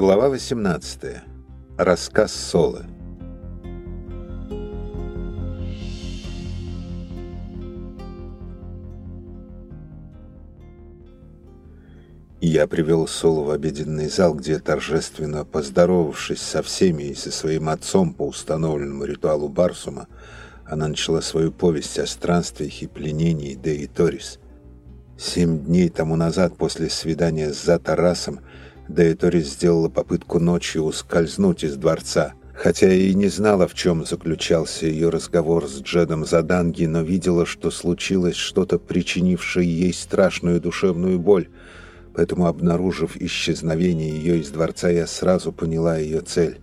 Глава 18. Рассказ Солы. Я привел Солу в обеденный зал, где, торжественно поздоровавшись со всеми и со своим отцом по установленному ритуалу Барсума, она начала свою повесть о странствиях и пленении Деи Торис. Семь дней тому назад, после свидания с Затарасом, Дейтори сделала попытку ночью ускользнуть из дворца. Хотя и не знала, в чем заключался ее разговор с Джедом Заданги, но видела, что случилось что-то, причинившее ей страшную душевную боль. Поэтому, обнаружив исчезновение ее из дворца, я сразу поняла ее цель.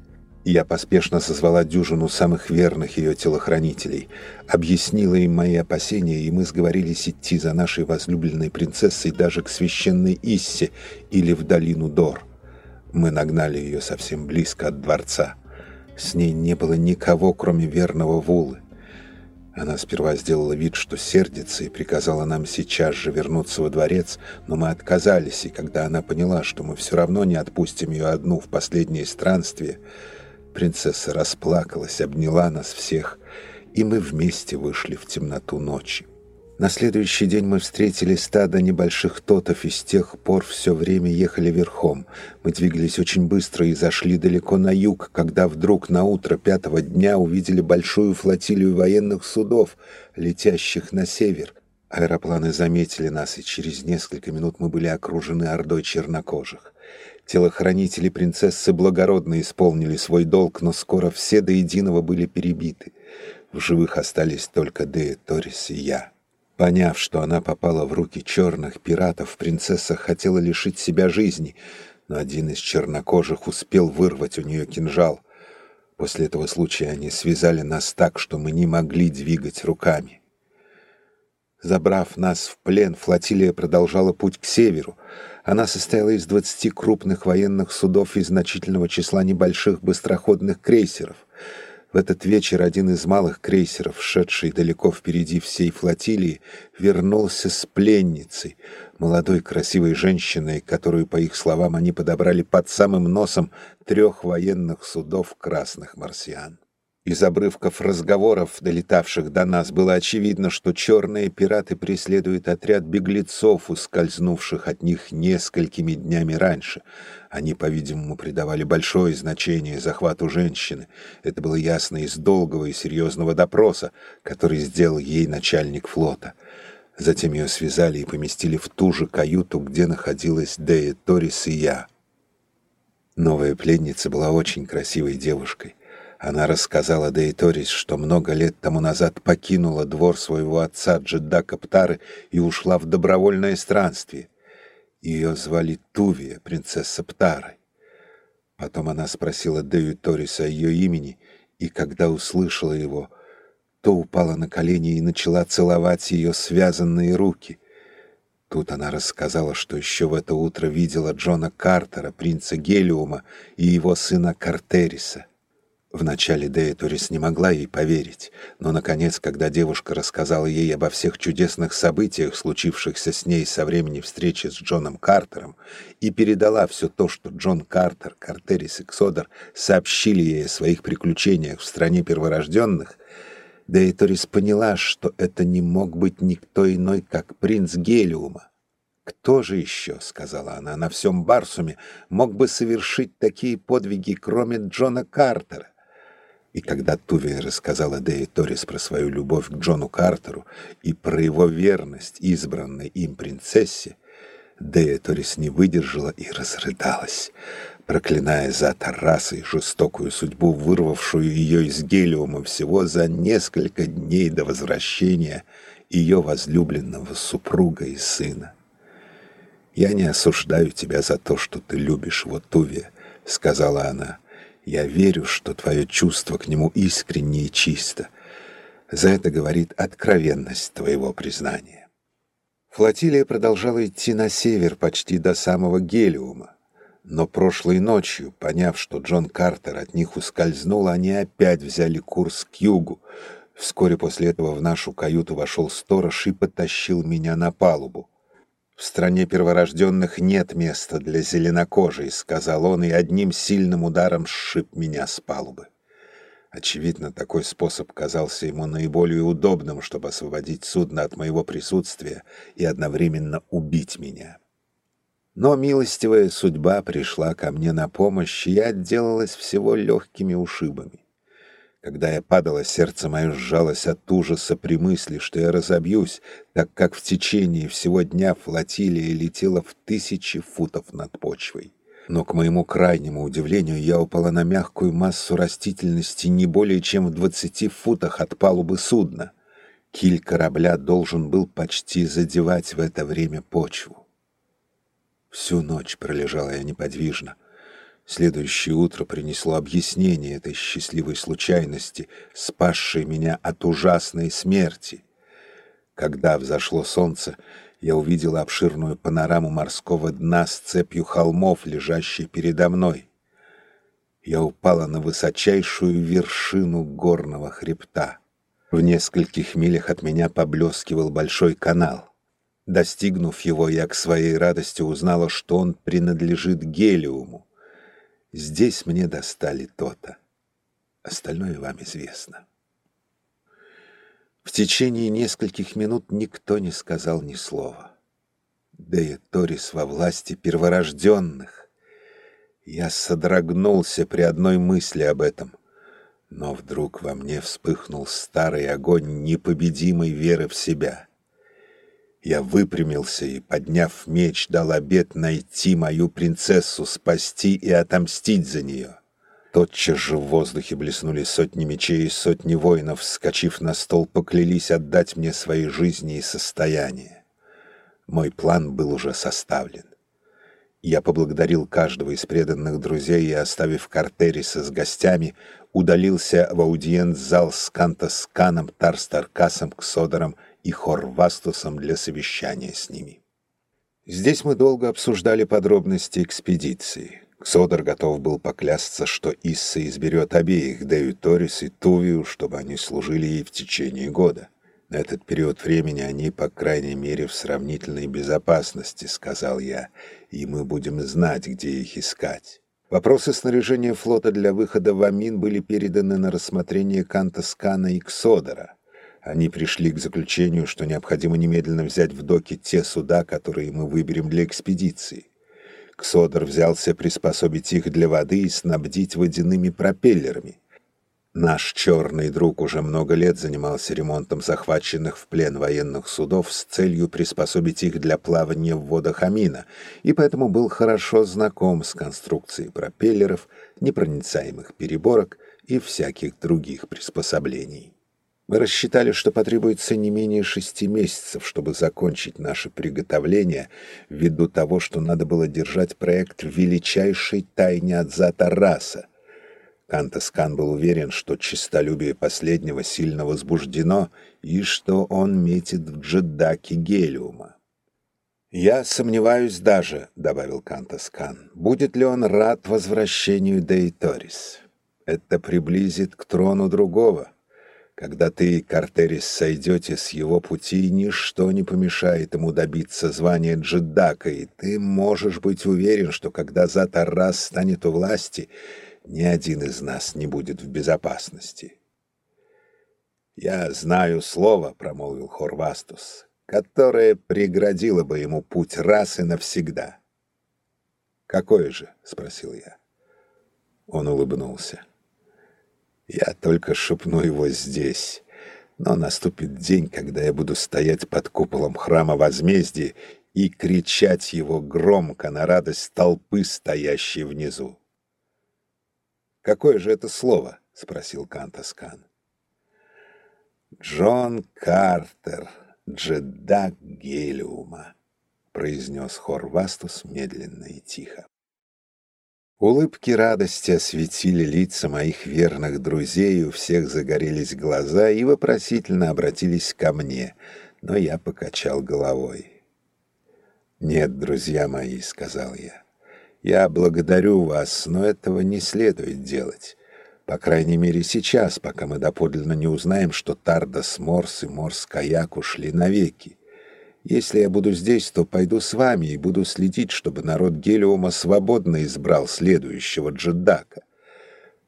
Я поспешно созвала дюжину самых верных ее телохранителей, объяснила им мои опасения, и мы сговорились идти за нашей возлюбленной принцессой даже к священной Иссе или в долину Дор. Мы нагнали ее совсем близко от дворца. С ней не было никого, кроме верного Вулы. Она сперва сделала вид, что сердится, и приказала нам сейчас же вернуться во дворец, но мы отказались, и когда она поняла, что мы все равно не отпустим ее одну в последнее странствие, Принцесса расплакалась, обняла нас всех, и мы вместе вышли в темноту ночи. На следующий день мы встретили стадо небольших тотов, и с тех пор все время ехали верхом. Мы двигались очень быстро и зашли далеко на юг, когда вдруг на утро пятого дня увидели большую флотилию военных судов, летящих на север. Аэропланы заметили нас, и через несколько минут мы были окружены ордой чернокожих. Телохранители принцессы благородно исполнили свой долг, но скоро все до единого были перебиты. В живых остались только Дея Торис и я. Поняв, что она попала в руки черных пиратов, принцесса хотела лишить себя жизни, но один из чернокожих успел вырвать у нее кинжал. После этого случая они связали нас так, что мы не могли двигать руками. Забрав нас в плен, флотилия продолжала путь к северу. Она состояла из 20 крупных военных судов и значительного числа небольших быстроходных крейсеров. В этот вечер один из малых крейсеров, шедший далеко впереди всей флотилии, вернулся с пленницей, молодой красивой женщиной, которую, по их словам, они подобрали под самым носом трех военных судов красных марсиан. Из обрывков разговоров, долетавших до нас, было очевидно, что черные пираты преследуют отряд беглецов, ускользнувших от них несколькими днями раньше. Они, по-видимому, придавали большое значение захвату женщины. Это было ясно из долгого и серьезного допроса, который сделал ей начальник флота. Затем ее связали и поместили в ту же каюту, где находилась Дея Торис и я. Новая пленница была очень красивой девушкой. Она рассказала Дейторис, что много лет тому назад покинула двор своего отца Джедака Птары и ушла в добровольное странствие. Ее звали Тувия, принцесса Птары. Потом она спросила Дею Торис о ее имени, и когда услышала его, то упала на колени и начала целовать ее связанные руки. Тут она рассказала, что еще в это утро видела Джона Картера, принца Гелиума, и его сына Картериса. Вначале Дея не могла ей поверить, но, наконец, когда девушка рассказала ей обо всех чудесных событиях, случившихся с ней со времени встречи с Джоном Картером, и передала все то, что Джон Картер, Картерис и Ксодор сообщили ей о своих приключениях в стране перворожденных, Дея поняла, что это не мог быть никто иной, как принц Гелиума. «Кто же еще, — сказала она, — на всем Барсуме мог бы совершить такие подвиги, кроме Джона Картера? И когда Туви рассказала Дэи Торис про свою любовь к Джону Картеру и про его верность избранной им принцессе, Дэя Торис не выдержала и разрыдалась, проклиная за Тарасы жестокую судьбу, вырвавшую ее из Гелиума всего за несколько дней до возвращения ее возлюбленного супруга и сына. «Я не осуждаю тебя за то, что ты любишь его, Тувия», — сказала она, — я верю, что твое чувство к нему искренне и чисто. За это говорит откровенность твоего признания. Флотилия продолжала идти на север почти до самого Гелиума. Но прошлой ночью, поняв, что Джон Картер от них ускользнул, они опять взяли курс к югу. Вскоре после этого в нашу каюту вошел сторож и потащил меня на палубу. «В стране перворожденных нет места для зеленокожей», — сказал он, и одним сильным ударом сшиб меня с палубы. Очевидно, такой способ казался ему наиболее удобным, чтобы освободить судно от моего присутствия и одновременно убить меня. Но милостивая судьба пришла ко мне на помощь, и я отделалась всего легкими ушибами. Когда я падала, сердце мое сжалось от ужаса при мысли, что я разобьюсь, так как в течение всего дня флотилия летела в тысячи футов над почвой. Но, к моему крайнему удивлению, я упала на мягкую массу растительности не более чем в двадцати футах от палубы судна. Киль корабля должен был почти задевать в это время почву. Всю ночь пролежала я неподвижно — Следующее утро принесло объяснение этой счастливой случайности, спасшей меня от ужасной смерти. Когда взошло солнце, я увидела обширную панораму морского дна с цепью холмов, лежащей передо мной. Я упала на высочайшую вершину горного хребта. В нескольких милях от меня поблескивал большой канал. Достигнув его, я к своей радости узнала, что он принадлежит Гелиуму. Здесь мне достали то-то. Остальное вам известно. В течение нескольких минут никто не сказал ни слова. Дея Торис во власти перворожденных. Я содрогнулся при одной мысли об этом. Но вдруг во мне вспыхнул старый огонь непобедимой веры в себя. Я выпрямился и, подняв меч, дал обет найти мою принцессу, спасти и отомстить за нее. Тотчас же в воздухе блеснули сотни мечей и сотни воинов, вскочив на стол, поклялись отдать мне свои жизни и состояние. Мой план был уже составлен. Я поблагодарил каждого из преданных друзей и, оставив Картериса с гостями, удалился в аудиент-зал с Кантасканом, Тарстаркасом, Ксодором и Хорвастусом для совещания с ними. Здесь мы долго обсуждали подробности экспедиции. Ксодор готов был поклясться, что Исса изберет обеих, Дею Торис и Тувию, чтобы они служили ей в течение года. На этот период времени они, по крайней мере, в сравнительной безопасности, сказал я, и мы будем знать, где их искать. Вопросы снаряжения флота для выхода в Амин были переданы на рассмотрение Канта Скана и Ксодора. Они пришли к заключению, что необходимо немедленно взять в доки те суда, которые мы выберем для экспедиции. Ксодор взялся приспособить их для воды и снабдить водяными пропеллерами. Наш черный друг уже много лет занимался ремонтом захваченных в плен военных судов с целью приспособить их для плавания в водах Амина, и поэтому был хорошо знаком с конструкцией пропеллеров, непроницаемых переборок и всяких других приспособлений. Мы рассчитали, что потребуется не менее шести месяцев, чтобы закончить наше приготовление, ввиду того, что надо было держать проект в величайшей тайне от Затараса. Кантос Кан был уверен, что честолюбие последнего сильно возбуждено и что он метит в джедаки Гелиума. «Я сомневаюсь даже», — добавил Кантос Кан, — «будет ли он рад возвращению Деи Торис. Это приблизит к трону другого». Когда ты и Карторис сойдете с его пути, ничто не помешает ему добиться звания джедака, и ты можешь быть уверен, что когда Зат Аррас станет у власти, ни один из нас не будет в безопасности. «Я знаю слово», — промолвил Хорвастус, «которое преградило бы ему путь раз и навсегда». «Какое же?» — спросил я. Он улыбнулся. Я только шепну его здесь. Но наступит день, когда я буду стоять под куполом храма возмездия и кричать его громко на радость толпы, стоящей внизу. «Какое же это слово?» — спросил Кантос Кан. «Джон Картер, джедак Гелиума», — произнес Хор Вастус медленно и тихо. Улыбки радости осветили лица моих верных друзей, у всех загорелись глаза и вопросительно обратились ко мне, но я покачал головой. «Нет, друзья мои», — сказал я, — «я благодарю вас, но этого не следует делать. По крайней мере сейчас, пока мы доподлинно не узнаем, что Тардас Морс и Морс Каяк ушли навеки. Если я буду здесь, то пойду с вами и буду следить, чтобы народ Гелиума свободно избрал следующего джедака.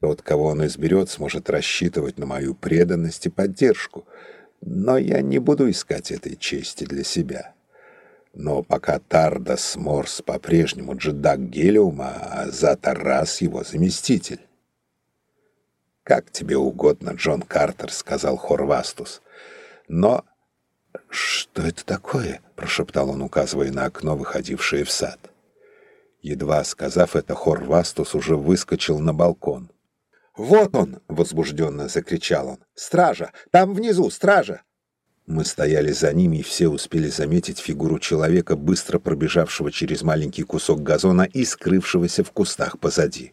Тот, кого он изберет, сможет рассчитывать на мою преданность и поддержку. Но я не буду искать этой чести для себя. Но пока Тардас Морс по-прежнему джедак Гелиума, а Затарас его заместитель. «Как тебе угодно, Джон Картер», — сказал Хорвастус. «Но...» «Что это такое?» — прошептал он, указывая на окно, выходившее в сад. Едва сказав это, Хорвастус уже выскочил на балкон. «Вот он!» — возбужденно закричал он. «Стража! Там внизу стража!» Мы стояли за ними, и все успели заметить фигуру человека, быстро пробежавшего через маленький кусок газона и скрывшегося в кустах позади.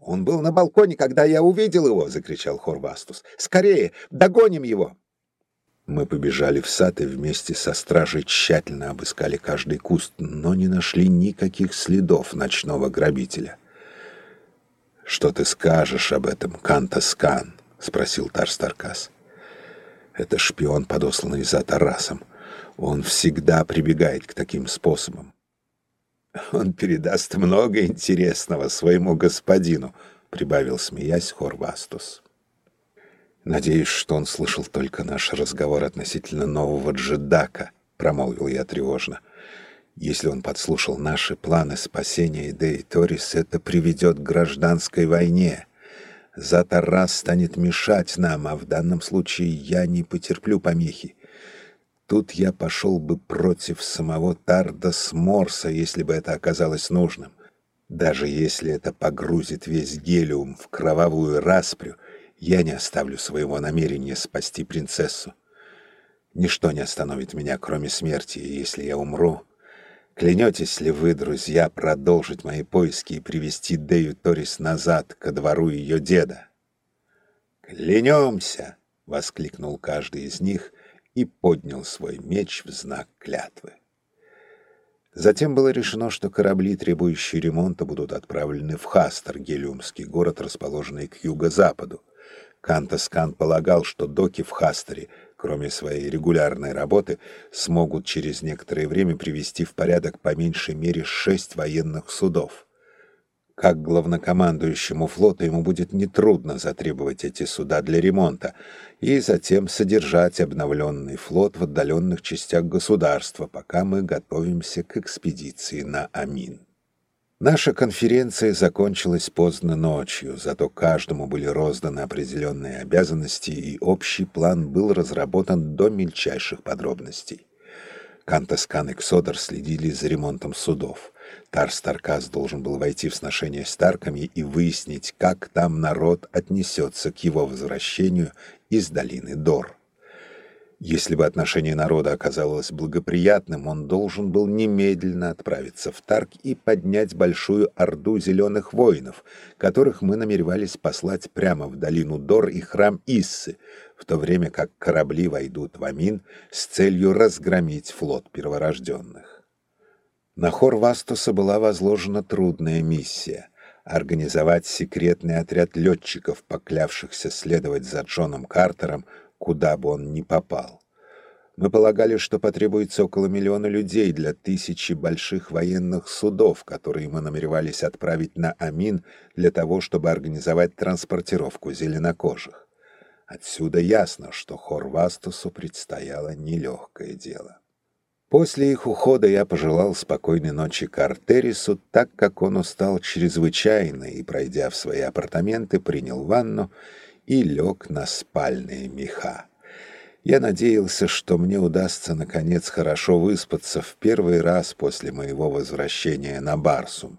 «Он был на балконе, когда я увидел его!» — закричал Хор Вастус. «Скорее! Догоним его!» Мы побежали в сад и вместе со стражей тщательно обыскали каждый куст, но не нашли никаких следов ночного грабителя. «Что ты скажешь об этом, Кантос Кан?» — спросил Тарс Таркас. «Это шпион, подосланный за Тарасом. Он всегда прибегает к таким способам». «Он передаст много интересного своему господину», — прибавил, смеясь, Хорвастус. «Надеюсь, что он слышал только наш разговор относительно нового джедака», — промолвил я тревожно. Если он подслушал наши планы спасения Идеи Торис, это приведет к гражданской войне. Затарас станет мешать нам, а в данном случае я не потерплю помехи. Тут я пошел бы против самого Тарда Сморса, если бы это оказалось нужным. Даже если это погрузит весь гелиум в кровавую распрю, я не оставлю своего намерения спасти принцессу. Ничто не остановит меня, кроме смерти, если я умру, Клянетесь ли вы, друзья, продолжить мои поиски и привести Дею Торис назад ко двору ее деда? «Клянемся!» — воскликнул каждый из них и поднял свой меч в знак клятвы. Затем было решено, что корабли, требующие ремонта, будут отправлены в Хастор, гелиумский город, расположенный к юго-западу. Кантос Кан полагал, что доки в Хасторе кроме своей регулярной работы, смогут через некоторое время привести в порядок по меньшей мере шесть военных судов. Как главнокомандующему флота ему будет нетрудно затребовать эти суда для ремонта и затем содержать обновленный флот в отдаленных частях государства, пока мы готовимся к экспедиции на Омин. Наша конференция закончилась поздно ночью, зато каждому были розданы определенные обязанности, и общий план был разработан до мельчайших подробностей. Кантос Кан и Ксодар следили за ремонтом судов. Тарс Таркас должен был войти в сношение с Тарками и выяснить, как там народ отнесется к его возвращению из долины Дор. Если бы отношение народа оказалось благоприятным, он должен был немедленно отправиться в Тарк и поднять большую орду зеленых воинов, которых мы намеревались послать прямо в долину Дор и храм Иссы, в то время как корабли войдут в Амин с целью разгромить флот перворожденных. На хор Вастуса была возложена трудная миссия — организовать секретный отряд летчиков, поклявшихся следовать за Джоном Картером куда бы он ни попал. Мы полагали, что потребуется около миллиона людей для тысячи больших военных судов, которые мы намеревались отправить на Амин для того, чтобы организовать транспортировку зеленокожих. Отсюда ясно, что Хорвастусу предстояло нелегкое дело. После их ухода я пожелал спокойной ночи Картерису, так как он устал чрезвычайно и, пройдя в свои апартаменты, принял ванну и лег на спальные меха. Я надеялся, что мне удастся наконец хорошо выспаться в первый раз после моего возвращения на Барсум.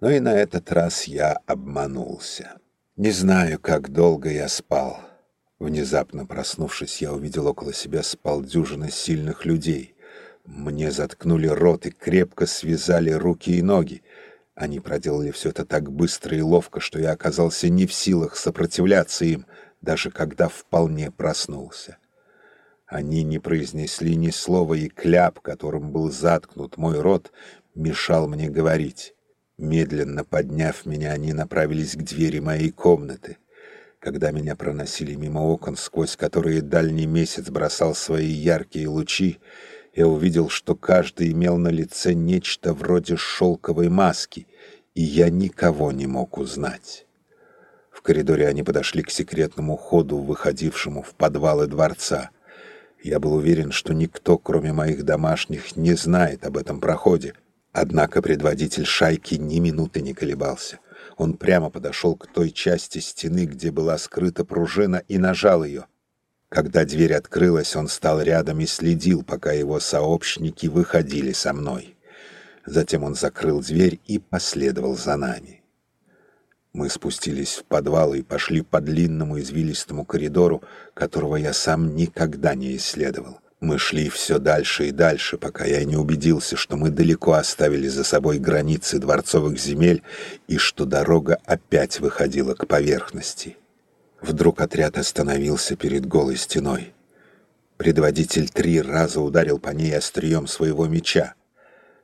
Но и на этот раз я обманулся. Не знаю, как долго я спал. Внезапно проснувшись, я увидел около себя спалдюжины сильных людей. Мне заткнули рот и крепко связали руки и ноги. Они проделали все это так быстро и ловко, что я оказался не в силах сопротивляться им, даже когда вполне проснулся. Они не произнесли ни слова, и кляп, которым был заткнут мой рот, мешал мне говорить. Медленно подняв меня, они направились к двери моей комнаты. Когда меня проносили мимо окон, сквозь которые дальний месяц бросал свои яркие лучи, Я увидел, что каждый имел на лице нечто вроде шелковой маски, и я никого не мог узнать. В коридоре они подошли к секретному ходу, выходившему в подвалы дворца. Я был уверен, что никто, кроме моих домашних, не знает об этом проходе. Однако предводитель шайки ни минуты не колебался. Он прямо подошел к той части стены, где была скрыта пружина, и нажал ее. Когда дверь открылась, он стал рядом и следил, пока его сообщники выходили со мной. Затем он закрыл дверь и последовал за нами. Мы спустились в подвал и пошли по длинному извилистому коридору, которого я сам никогда не исследовал. Мы шли все дальше и дальше, пока я не убедился, что мы далеко оставили за собой границы дворцовых земель и что дорога опять выходила к поверхности. Вдруг отряд остановился перед голой стеной. Предводитель три раза ударил по ней острием своего меча.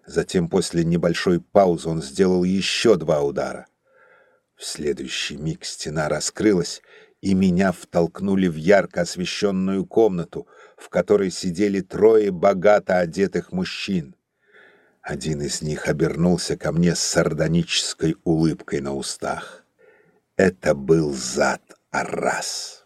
Затем после небольшой паузы он сделал еще два удара. В следующий миг стена раскрылась, и меня втолкнули в ярко освещенную комнату, в которой сидели трое богато одетых мужчин. Один из них обернулся ко мне с сардонической улыбкой на устах. Это был зад a ras.